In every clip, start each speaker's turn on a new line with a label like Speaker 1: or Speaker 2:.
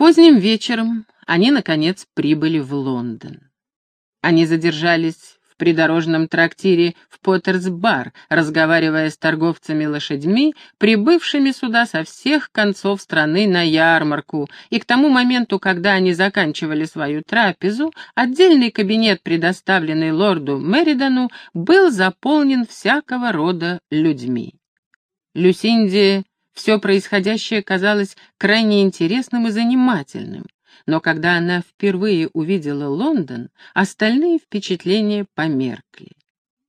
Speaker 1: Поздним вечером они, наконец, прибыли в Лондон. Они задержались в придорожном трактире в Поттерс-бар, разговаривая с торговцами лошадьми, прибывшими сюда со всех концов страны на ярмарку, и к тому моменту, когда они заканчивали свою трапезу, отдельный кабинет, предоставленный лорду Меридану, был заполнен всякого рода людьми. Люсинде все происходящее казалось крайне интересным и занимательным, но когда она впервые увидела Лондон, остальные впечатления померкли.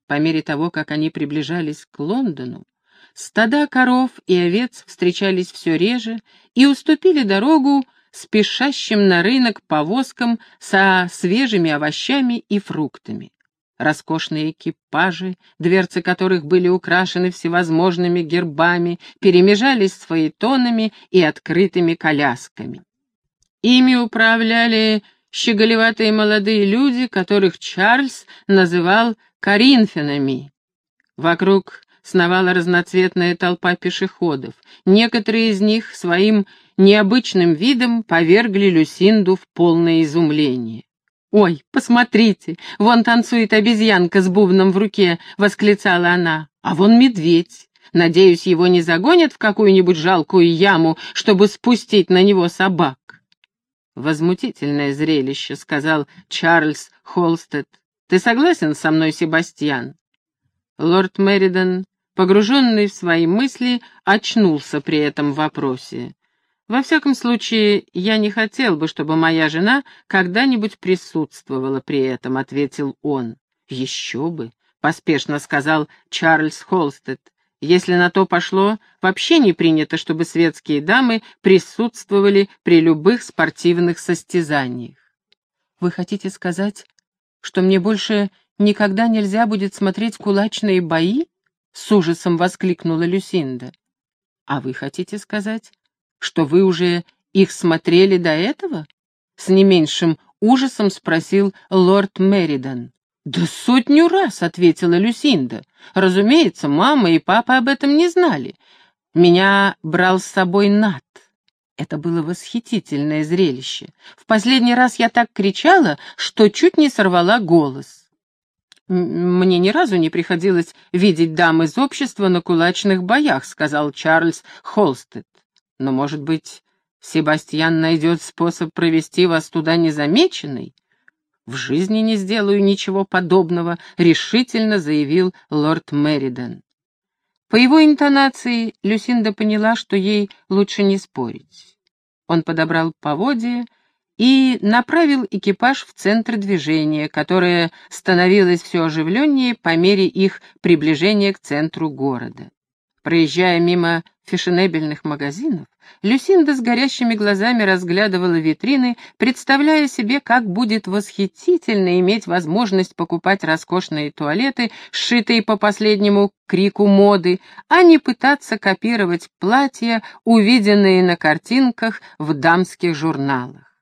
Speaker 1: По мере того, как они приближались к Лондону, стада коров и овец встречались все реже и уступили дорогу спешащим на рынок повозкам со свежими овощами и фруктами роскошные экипажи, дверцы которых были украшены всевозможными гербами, перемежались с фаэтонами и открытыми колясками. Ими управляли щеголеватые молодые люди, которых Чарльз называл «коринфянами». Вокруг сновала разноцветная толпа пешеходов. Некоторые из них своим необычным видом повергли Люсинду в полное изумление. «Ой, посмотрите, вон танцует обезьянка с бубном в руке», — восклицала она. «А вон медведь. Надеюсь, его не загонят в какую-нибудь жалкую яму, чтобы спустить на него собак». «Возмутительное зрелище», — сказал Чарльз Холстед. «Ты согласен со мной, Себастьян?» Лорд Меридан, погруженный в свои мысли, очнулся при этом вопросе. Во всяком случае, я не хотел бы, чтобы моя жена когда-нибудь присутствовала при этом, — ответил он. Еще бы, — поспешно сказал Чарльз Холстед. Если на то пошло, вообще не принято, чтобы светские дамы присутствовали при любых спортивных состязаниях. Вы хотите сказать, что мне больше никогда нельзя будет смотреть кулачные бои? С ужасом воскликнула Люсинда. А вы хотите сказать, что вы уже их смотрели до этого? С не меньшим ужасом спросил лорд Меридан. «Да сотню раз», — ответила Люсинда. «Разумеется, мама и папа об этом не знали. Меня брал с собой Нат. Это было восхитительное зрелище. В последний раз я так кричала, что чуть не сорвала голос. «Мне ни разу не приходилось видеть дам из общества на кулачных боях», — сказал Чарльз Холстед. Но, может быть, Себастьян найдет способ провести вас туда незамеченной? В жизни не сделаю ничего подобного, решительно заявил лорд Мериден. По его интонации Люсинда поняла, что ей лучше не спорить. Он подобрал поводья и направил экипаж в центр движения, которое становилось все оживленнее по мере их приближения к центру города. Проезжая мимо фешенебельных магазинов, Люсинда с горящими глазами разглядывала витрины, представляя себе, как будет восхитительно иметь возможность покупать роскошные туалеты, сшитые по последнему крику моды, а не пытаться копировать платья, увиденные на картинках в дамских журналах.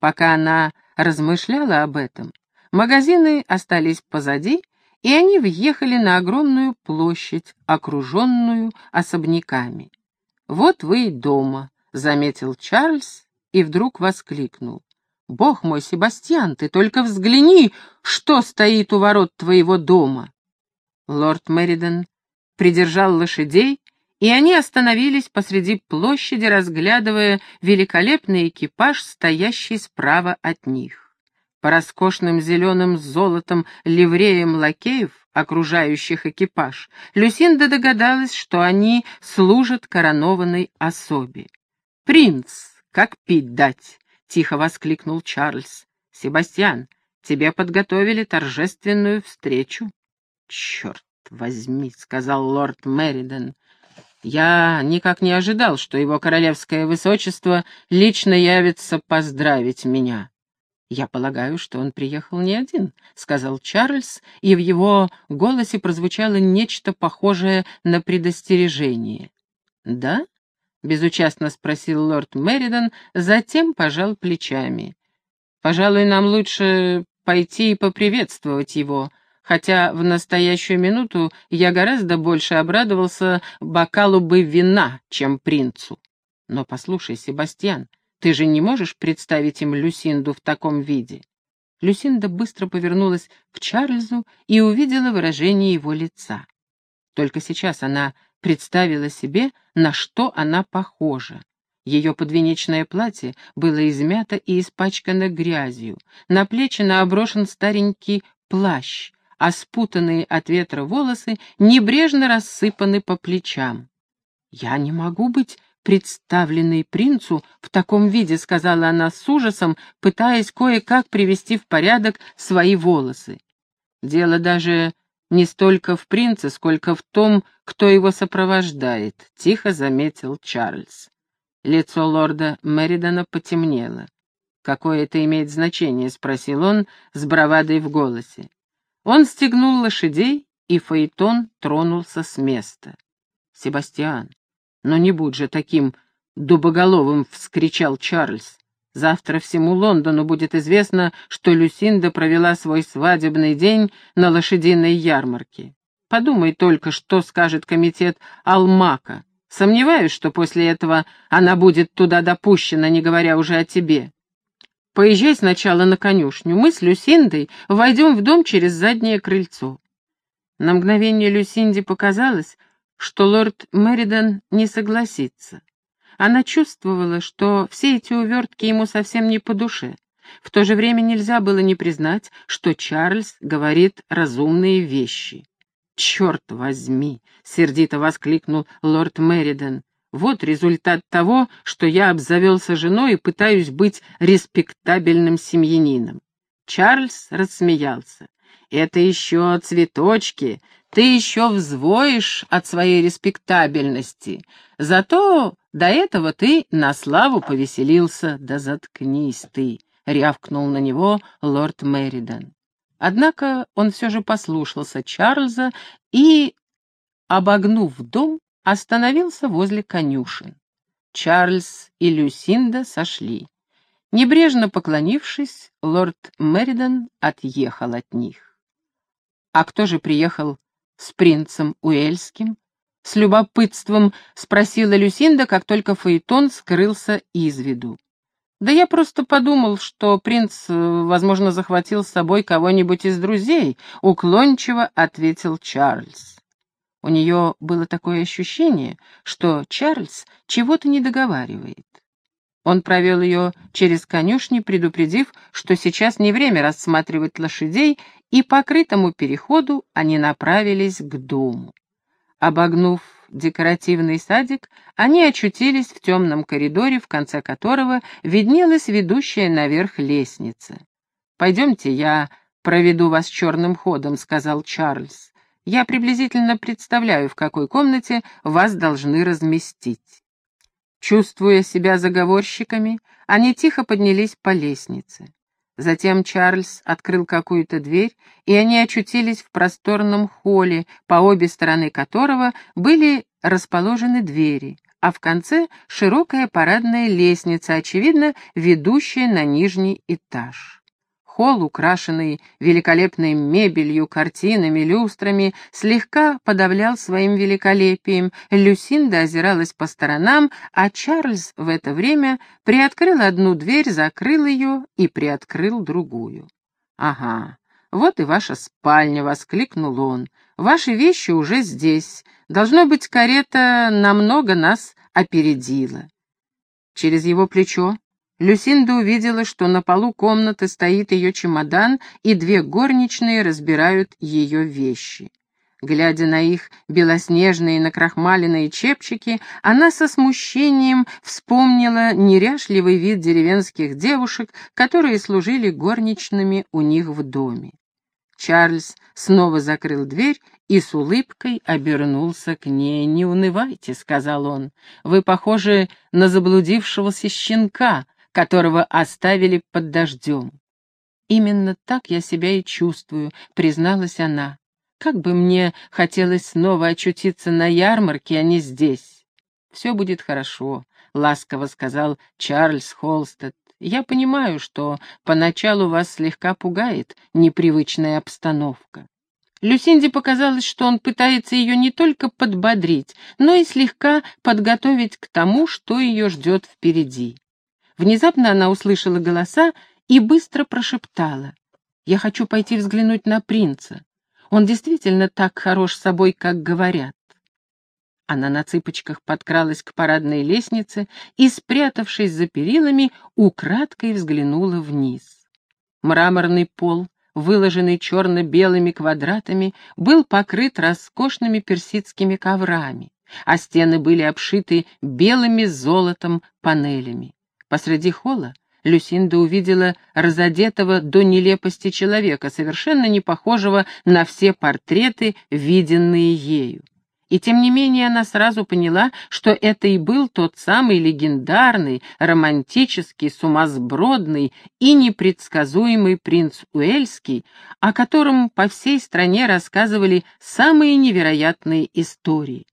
Speaker 1: Пока она размышляла об этом, магазины остались позади, и они въехали на огромную площадь, окруженную особняками. «Вот вы и дома», — заметил Чарльз и вдруг воскликнул. «Бог мой, Себастьян, ты только взгляни, что стоит у ворот твоего дома!» Лорд Мериден придержал лошадей, и они остановились посреди площади, разглядывая великолепный экипаж, стоящий справа от них. По роскошным зеленым золотом ливреям лакеев окружающих экипаж, Люсинда догадалась, что они служат коронованной особе. «Принц, как пить дать!» — тихо воскликнул Чарльз. «Себастьян, тебе подготовили торжественную встречу». «Черт возьми!» — сказал лорд Мериден. «Я никак не ожидал, что его королевское высочество лично явится поздравить меня». «Я полагаю, что он приехал не один», — сказал Чарльз, и в его голосе прозвучало нечто похожее на предостережение. «Да?» — безучастно спросил лорд Меридан, затем пожал плечами. «Пожалуй, нам лучше пойти и поприветствовать его, хотя в настоящую минуту я гораздо больше обрадовался бокалу бы вина, чем принцу. Но послушай, Себастьян, Ты же не можешь представить им Люсинду в таком виде?» Люсинда быстро повернулась к Чарльзу и увидела выражение его лица. Только сейчас она представила себе, на что она похожа. Ее подвенечное платье было измято и испачкано грязью, на плечи наоброшен старенький плащ, а спутанные от ветра волосы небрежно рассыпаны по плечам. «Я не могу быть представленной принцу в таком виде», — сказала она с ужасом, пытаясь кое-как привести в порядок свои волосы. Дело даже не столько в принце, сколько в том, кто его сопровождает, — тихо заметил Чарльз. Лицо лорда Меридана потемнело. «Какое это имеет значение?» — спросил он с бравадой в голосе. Он стегнул лошадей, и Фаэтон тронулся с места. «Себастьян, но не будь же таким дубоголовым!» — вскричал Чарльз. Завтра всему Лондону будет известно, что Люсинда провела свой свадебный день на лошадиной ярмарке. Подумай только, что скажет комитет Алмака. Сомневаюсь, что после этого она будет туда допущена, не говоря уже о тебе. Поезжай сначала на конюшню. Мы с Люсиндой войдем в дом через заднее крыльцо. На мгновение Люсинде показалось, что лорд Меридан не согласится. Она чувствовала, что все эти увертки ему совсем не по душе. В то же время нельзя было не признать, что Чарльз говорит разумные вещи. «Черт возьми!» — сердито воскликнул лорд Мериден. «Вот результат того, что я обзавелся женой и пытаюсь быть респектабельным семьянином». Чарльз рассмеялся. «Это еще цветочки. Ты еще взвоишь от своей респектабельности. Зато до этого ты на славу повеселился, да заткнись ты, — рявкнул на него лорд Меридан. Однако он все же послушался Чарльза и, обогнув дом, остановился возле конюшен. Чарльз и Люсинда сошли. Небрежно поклонившись, лорд Меридан отъехал от них. А кто же приехал с принцем Уэльским? С любопытством спросила Люсинда, как только Фаэтон скрылся из виду. «Да я просто подумал, что принц, э, возможно, захватил с собой кого-нибудь из друзей», — уклончиво ответил Чарльз. У нее было такое ощущение, что Чарльз чего-то не договаривает. Он провел ее через конюшни, предупредив, что сейчас не время рассматривать лошадей, и по крытому переходу они направились к дому. Обогнув декоративный садик, они очутились в темном коридоре, в конце которого виднелась ведущая наверх лестница. «Пойдемте, я проведу вас черным ходом», — сказал Чарльз. «Я приблизительно представляю, в какой комнате вас должны разместить». Чувствуя себя заговорщиками, они тихо поднялись по лестнице. Затем Чарльз открыл какую-то дверь, и они очутились в просторном холле, по обе стороны которого были расположены двери, а в конце широкая парадная лестница, очевидно, ведущая на нижний этаж. Холл, украшенный великолепной мебелью, картинами, люстрами, слегка подавлял своим великолепием. Люсинда озиралась по сторонам, а Чарльз в это время приоткрыл одну дверь, закрыл ее и приоткрыл другую. «Ага, вот и ваша спальня», — воскликнул он. «Ваши вещи уже здесь. Должно быть, карета намного нас опередила». Через его плечо Люсинда увидела, что на полу комнаты стоит ее чемодан, и две горничные разбирают ее вещи. Глядя на их белоснежные накрахмаленные чепчики, она со смущением вспомнила неряшливый вид деревенских девушек, которые служили горничными у них в доме. Чарльз снова закрыл дверь и с улыбкой обернулся к ней. «Не унывайте», — сказал он, — «вы похожи на заблудившегося щенка, которого оставили под дождем. Именно так я себя и чувствую, призналась она. Как бы мне хотелось снова очутиться на ярмарке, а не здесь. Все будет хорошо, ласково сказал Чарльз Холстед. Я понимаю, что поначалу вас слегка пугает непривычная обстановка. Люсинде показалось, что он пытается ее не только подбодрить, но и слегка подготовить к тому, что ее ждет впереди. Внезапно она услышала голоса и быстро прошептала. «Я хочу пойти взглянуть на принца. Он действительно так хорош собой, как говорят». Она на цыпочках подкралась к парадной лестнице и, спрятавшись за перилами, украдкой взглянула вниз. Мраморный пол, выложенный черно-белыми квадратами, был покрыт роскошными персидскими коврами, а стены были обшиты белыми золотом панелями. Посреди холла Люсинда увидела разодетого до нелепости человека, совершенно не похожего на все портреты, виденные ею. И тем не менее она сразу поняла, что это и был тот самый легендарный, романтический, сумасбродный и непредсказуемый принц Уэльский, о котором по всей стране рассказывали самые невероятные истории.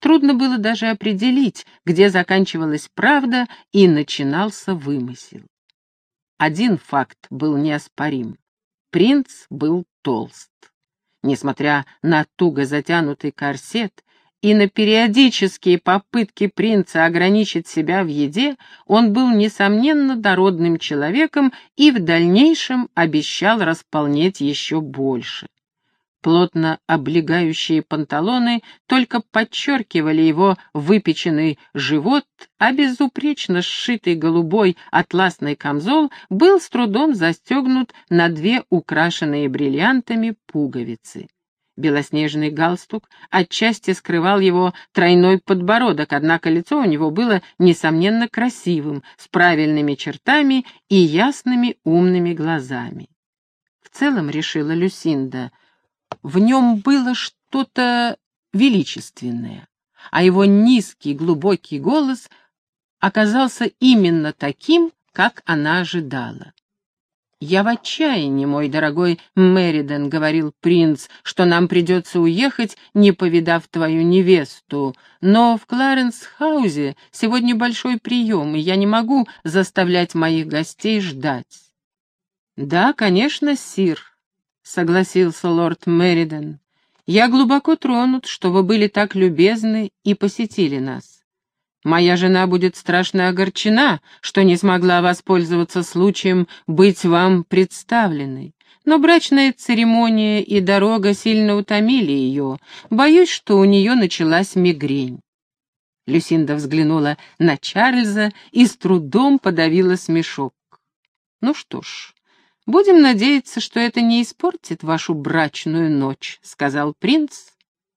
Speaker 1: Трудно было даже определить, где заканчивалась правда и начинался вымысел. Один факт был неоспорим. Принц был толст. Несмотря на туго затянутый корсет и на периодические попытки принца ограничить себя в еде, он был, несомненно, дородным человеком и в дальнейшем обещал располнеть еще больше. Плотно облегающие панталоны только подчеркивали его выпеченный живот, а безупречно сшитый голубой атласный камзол был с трудом застегнут на две украшенные бриллиантами пуговицы. Белоснежный галстук отчасти скрывал его тройной подбородок, однако лицо у него было, несомненно, красивым, с правильными чертами и ясными умными глазами. В целом, решила Люсинда, в нем было что-то величественное, а его низкий глубокий голос оказался именно таким, как она ожидала. «Я в отчаянии, мой дорогой Мериден», — говорил принц, — «что нам придется уехать, не повидав твою невесту. Но в Кларенс-хаузе сегодня большой прием, и я не могу заставлять моих гостей ждать». «Да, конечно, сир», — согласился лорд Мериден. «Я глубоко тронут, что вы были так любезны и посетили нас. Моя жена будет страшно огорчена, что не смогла воспользоваться случаем быть вам представленной. Но брачная церемония и дорога сильно утомили ее. Боюсь, что у нее началась мигрень». Люсинда взглянула на Чарльза и с трудом подавила смешок. «Ну что ж, «Будем надеяться, что это не испортит вашу брачную ночь», — сказал принц,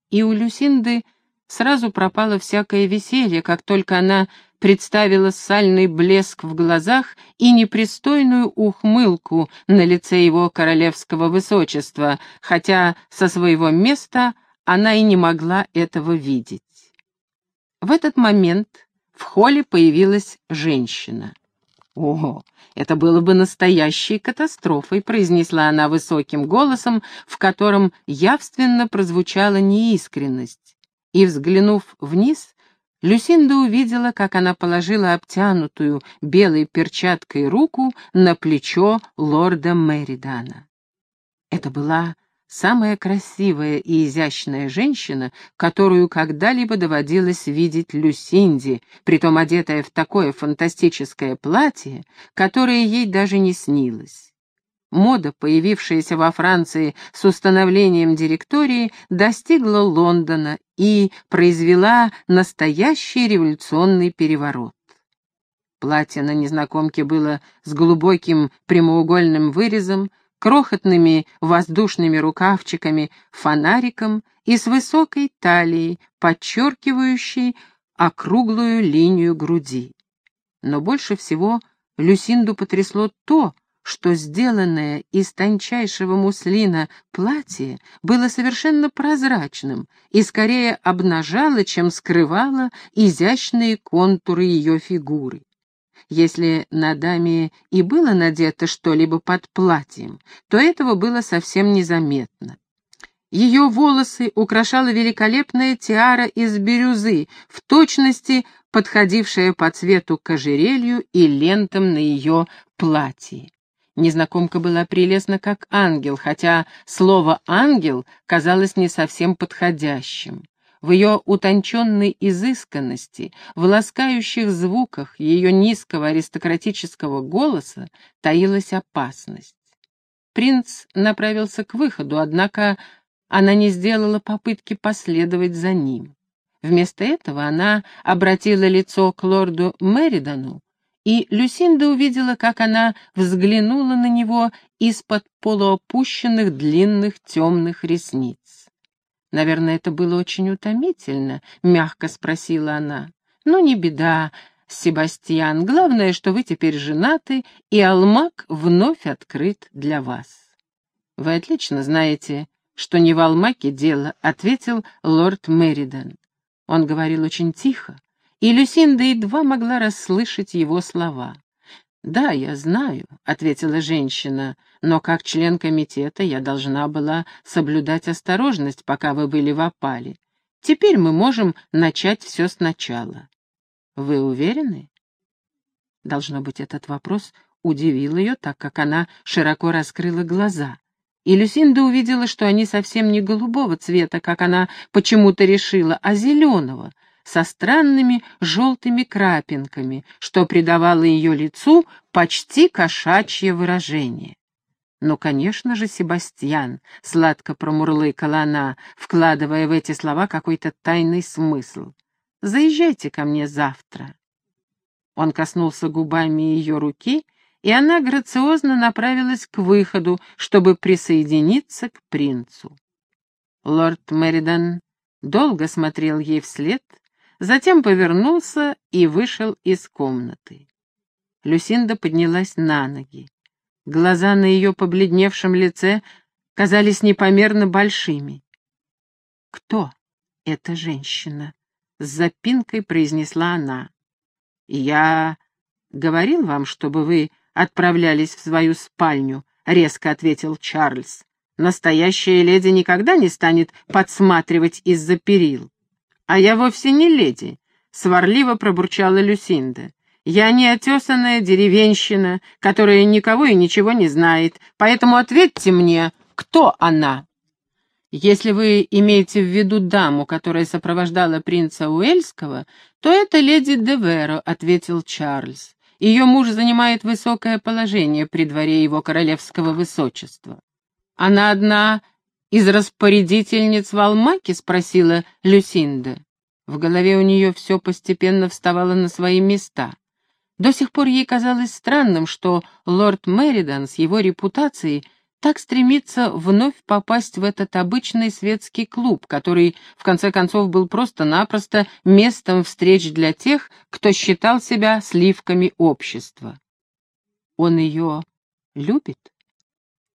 Speaker 1: и у Люсинды сразу пропало всякое веселье, как только она представила сальный блеск в глазах и непристойную ухмылку на лице его королевского высочества, хотя со своего места она и не могла этого видеть. В этот момент в холле появилась женщина. «О, это было бы настоящей катастрофой», — произнесла она высоким голосом, в котором явственно прозвучала неискренность. И, взглянув вниз, Люсинда увидела, как она положила обтянутую белой перчаткой руку на плечо лорда Мэридана. Это была самая красивая и изящная женщина, которую когда-либо доводилось видеть Люсинди, притом одетая в такое фантастическое платье, которое ей даже не снилось. Мода, появившаяся во Франции с установлением директории, достигла Лондона и произвела настоящий революционный переворот. Платье на незнакомке было с глубоким прямоугольным вырезом, крохотными воздушными рукавчиками, фонариком и с высокой талией, подчеркивающей округлую линию груди. Но больше всего Люсинду потрясло то, что сделанное из тончайшего муслина платье было совершенно прозрачным и скорее обнажало, чем скрывало изящные контуры ее фигуры. Если на даме и было надето что-либо под платьем, то этого было совсем незаметно. Ее волосы украшала великолепная тиара из бирюзы, в точности подходившая по цвету к ожерелью и лентам на ее платье. Незнакомка была прелестна как ангел, хотя слово «ангел» казалось не совсем подходящим. В ее утонченной изысканности, в ласкающих звуках ее низкого аристократического голоса таилась опасность. Принц направился к выходу, однако она не сделала попытки последовать за ним. Вместо этого она обратила лицо к лорду Меридану, и Люсинда увидела, как она взглянула на него из-под полуопущенных длинных темных ресниц. «Наверное, это было очень утомительно», — мягко спросила она. «Но не беда, Себастьян. Главное, что вы теперь женаты, и Алмак вновь открыт для вас». «Вы отлично знаете, что не в Алмаке дело», — ответил лорд Меридан. Он говорил очень тихо, и Люсинда едва могла расслышать его слова. «Да, я знаю», — ответила женщина, «но как член комитета я должна была соблюдать осторожность, пока вы были в опале. Теперь мы можем начать все сначала». «Вы уверены?» Должно быть, этот вопрос удивил ее, так как она широко раскрыла глаза. И Люсинда увидела, что они совсем не голубого цвета, как она почему-то решила, а зеленого, со странными желтыми крапинками, что придавало ее лицу почти кошачье выражение. «Ну, конечно же, Себастьян», — сладко промурлыкала она, вкладывая в эти слова какой-то тайный смысл. «Заезжайте ко мне завтра». Он коснулся губами ее руки и она грациозно направилась к выходу, чтобы присоединиться к принцу. Лорд Меридан долго смотрел ей вслед, затем повернулся и вышел из комнаты. Люсинда поднялась на ноги. Глаза на ее побледневшем лице казались непомерно большими. «Кто эта женщина?» — с запинкой произнесла она. «Я говорил вам, чтобы вы отправлялись в свою спальню», — резко ответил Чарльз. «Настоящая леди никогда не станет подсматривать из-за перил». «А я вовсе не леди», — сварливо пробурчала Люсинда. «Я не отесанная деревенщина, которая никого и ничего не знает, поэтому ответьте мне, кто она?» «Если вы имеете в виду даму, которая сопровождала принца Уэльского, то это леди Деверо», — ответил Чарльз. Ее муж занимает высокое положение при дворе его королевского высочества. Она одна из распорядительниц в Алмаке?» — спросила Люсинда. В голове у нее все постепенно вставало на свои места. До сих пор ей казалось странным, что лорд Меридан с его репутацией так стремится вновь попасть в этот обычный светский клуб, который, в конце концов, был просто-напросто местом встреч для тех, кто считал себя сливками общества. Он ее любит?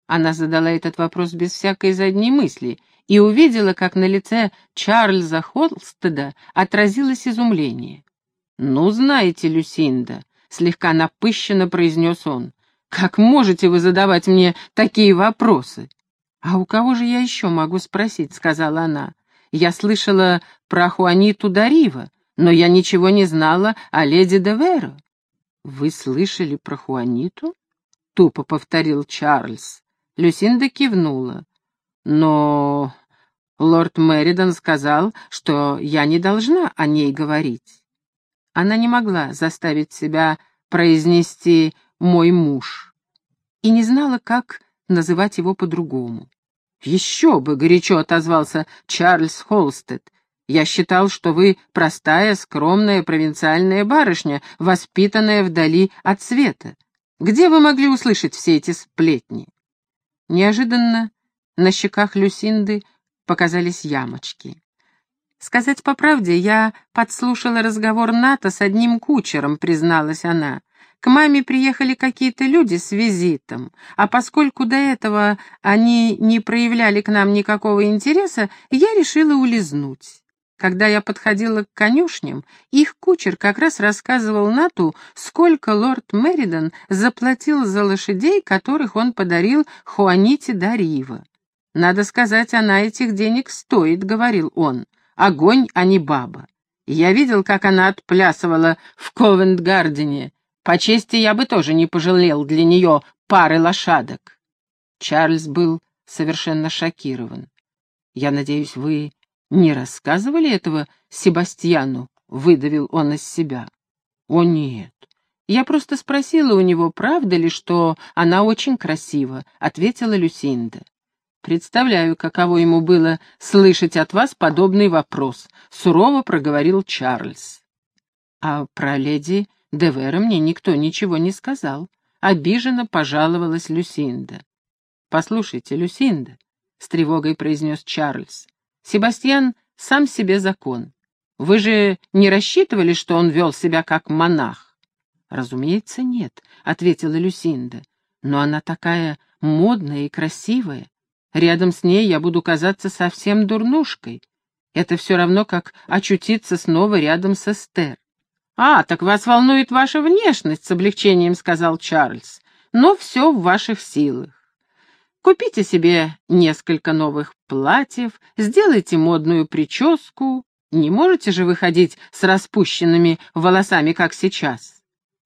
Speaker 1: Она задала этот вопрос без всякой задней мысли и увидела, как на лице Чарльза Холстеда отразилось изумление. «Ну, знаете, Люсинда», — слегка напыщенно произнес он, как можете вы задавать мне такие вопросы? А у кого же я еще могу спросить, сказала она. Я слышала про Хуаниту Дарива, но я ничего не знала о леди Деверо. Вы слышали про Хуаниту? Тупо повторил Чарльз. Люсинда кивнула. Но лорд Меридан сказал, что я не должна о ней говорить. Она не могла заставить себя произнести мой муж, и не знала, как называть его по-другому. «Еще бы!» — горячо отозвался Чарльз Холстед. «Я считал, что вы простая, скромная провинциальная барышня, воспитанная вдали от света. Где вы могли услышать все эти сплетни?» Неожиданно на щеках Люсинды показались ямочки. «Сказать по правде, я подслушала разговор НАТО с одним кучером», — призналась она. К маме приехали какие-то люди с визитом, а поскольку до этого они не проявляли к нам никакого интереса, я решила улизнуть. Когда я подходила к конюшням, их кучер как раз рассказывал Нату, сколько лорд Меридан заплатил за лошадей, которых он подарил Хуаните Дарива. «Надо сказать, она этих денег стоит», — говорил он. «Огонь, а не баба». Я видел, как она отплясывала в Ковент-Гардене. По чести я бы тоже не пожалел для нее пары лошадок. Чарльз был совершенно шокирован. «Я надеюсь, вы не рассказывали этого Себастьяну?» — выдавил он из себя. «О, нет. Я просто спросила у него, правда ли, что она очень красива», — ответила Люсинда. «Представляю, каково ему было слышать от вас подобный вопрос», — сурово проговорил Чарльз. «А про леди Девера мне никто ничего не сказал», — обиженно пожаловалась Люсинда. «Послушайте, Люсинда», — с тревогой произнес Чарльз, — «Себастьян сам себе закон. Вы же не рассчитывали, что он вел себя как монах?» «Разумеется, нет», — ответила Люсинда. «Но она такая модная и красивая. Рядом с ней я буду казаться совсем дурнушкой. Это все равно, как очутиться снова рядом с Эстер». «А, так вас волнует ваша внешность», — с облегчением сказал Чарльз. «Но все в ваших силах. Купите себе несколько новых платьев, сделайте модную прическу. Не можете же выходить с распущенными волосами, как сейчас?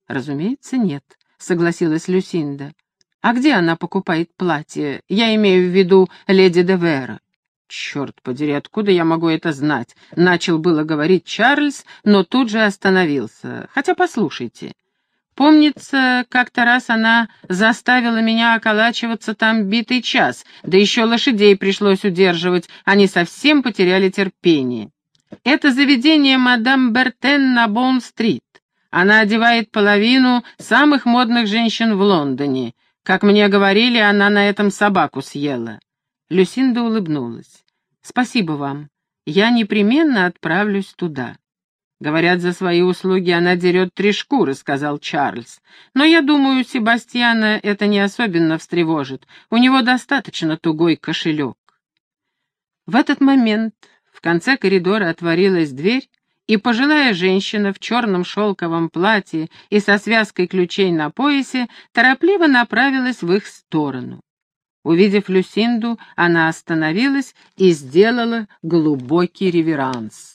Speaker 1: Разумеется, нет, согласилась Люсинда. А где она покупает платье? Я имею в виду леди де Вера. «Черт подери, откуда я могу это знать?» — начал было говорить Чарльз, но тут же остановился. «Хотя послушайте, Помнится, как-то раз она заставила меня околачиваться там битый час, да еще лошадей пришлось удерживать, они совсем потеряли терпение. Это заведение мадам Бертен на Боун-стрит. Она одевает половину самых модных женщин в Лондоне. Как мне говорили, она на этом собаку съела. Люсинда улыбнулась. «Спасибо вам. Я непременно отправлюсь туда». «Говорят, за свои услуги она дерет три шкуры», — сказал Чарльз. «Но я думаю, Себастьяна это не особенно встревожит. У него достаточно тугой кошелек». В этот момент в конце коридора отворилась дверь, и пожилая женщина в черном шелковом платье и со связкой ключей на поясе торопливо направилась в их сторону. Увидев Люсинду, она остановилась и сделала глубокий реверанс.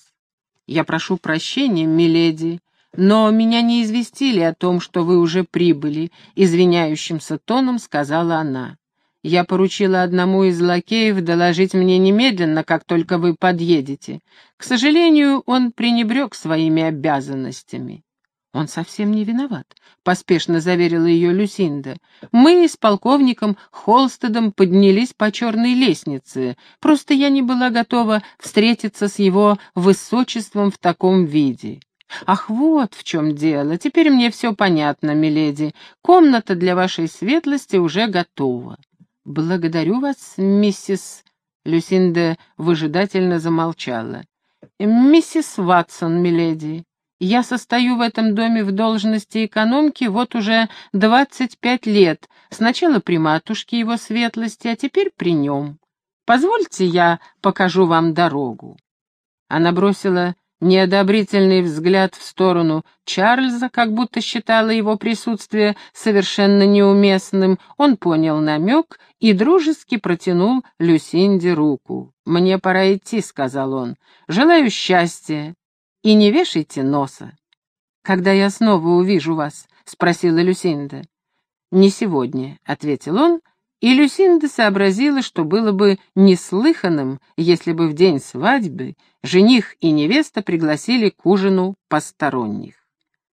Speaker 1: «Я прошу прощения, миледи, но меня не известили о том, что вы уже прибыли», — извиняющимся тоном сказала она. «Я поручила одному из лакеев доложить мне немедленно, как только вы подъедете. К сожалению, он пренебрег своими обязанностями». «Он совсем не виноват», — поспешно заверила ее Люсинда. «Мы с полковником Холстедом поднялись по черной лестнице. Просто я не была готова встретиться с его высочеством в таком виде». «Ах, вот в чем дело. Теперь мне все понятно, миледи. Комната для вашей светлости уже готова». «Благодарю вас, миссис...» Люсинда выжидательно замолчала. «Миссис Ватсон, миледи». Я состою в этом доме в должности экономки вот уже двадцать пять лет, сначала при матушке его светлости, а теперь при нем. Позвольте, я покажу вам дорогу». Она бросила неодобрительный взгляд в сторону Чарльза, как будто считала его присутствие совершенно неуместным. Он понял намек и дружески протянул Люсинде руку. «Мне пора идти», — сказал он. «Желаю счастья и не вешайте носа. «Когда я снова увижу вас?» — спросила Люсинда. «Не сегодня», — ответил он, и Люсинда сообразила, что было бы неслыханным, если бы в день свадьбы жених и невеста пригласили к ужину посторонних.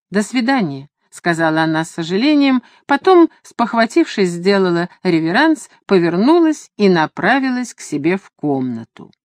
Speaker 1: «До свидания», — сказала она с сожалением, потом, спохватившись, сделала реверанс, повернулась и направилась к себе в комнату.